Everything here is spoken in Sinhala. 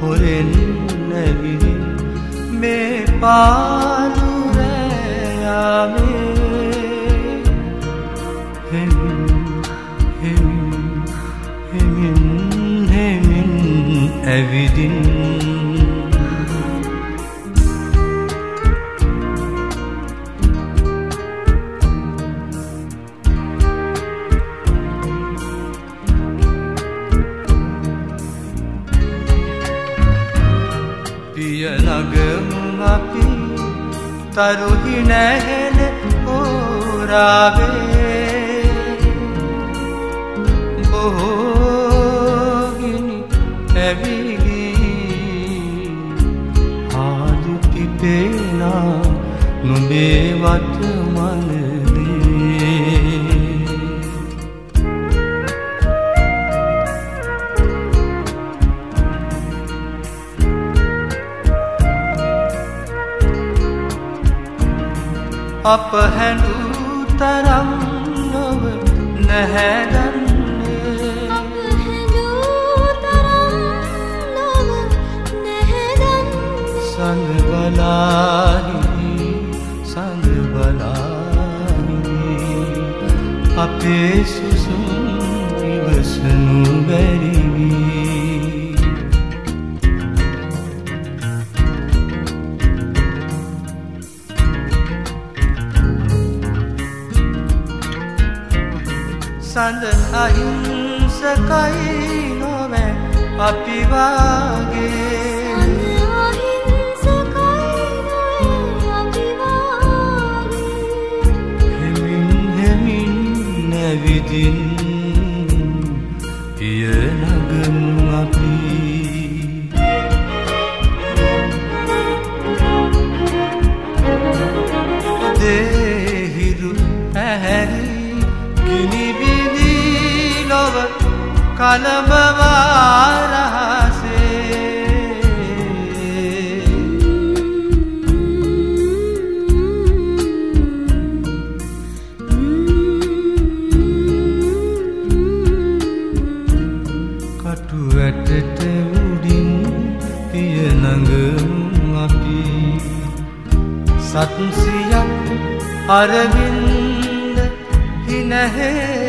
නුවරෙන් නැවිදින් මේ පාලුරෑයාමේ හෙමින් හෙමින් හෙමින් හෙමින් ඇවිදින්. පියනගමු අපි තරුහි නැහෙන ඕරාවේ බොහෝගිනි ඇවිගී ආදු පිපේනා නොබේ වටමනදේ අප හැඩූ තරම් නොව නැහැදන්නේ. සඳ බලාහිදී සඳ බලාහිදී අපේ සුසුම් ඉවසනු බැරිවී සඳ අහිංසකයි නොවැ අපිවාගේ හෙමින් හෙමින් නැවිදින් පියනගම් අපි. දේහිරු ඇහැරි කළඹවාරහසේ කටු වැටට උඩින් පියනඟම් අපි. සත්සියක් අරවින්ද හිනැහේ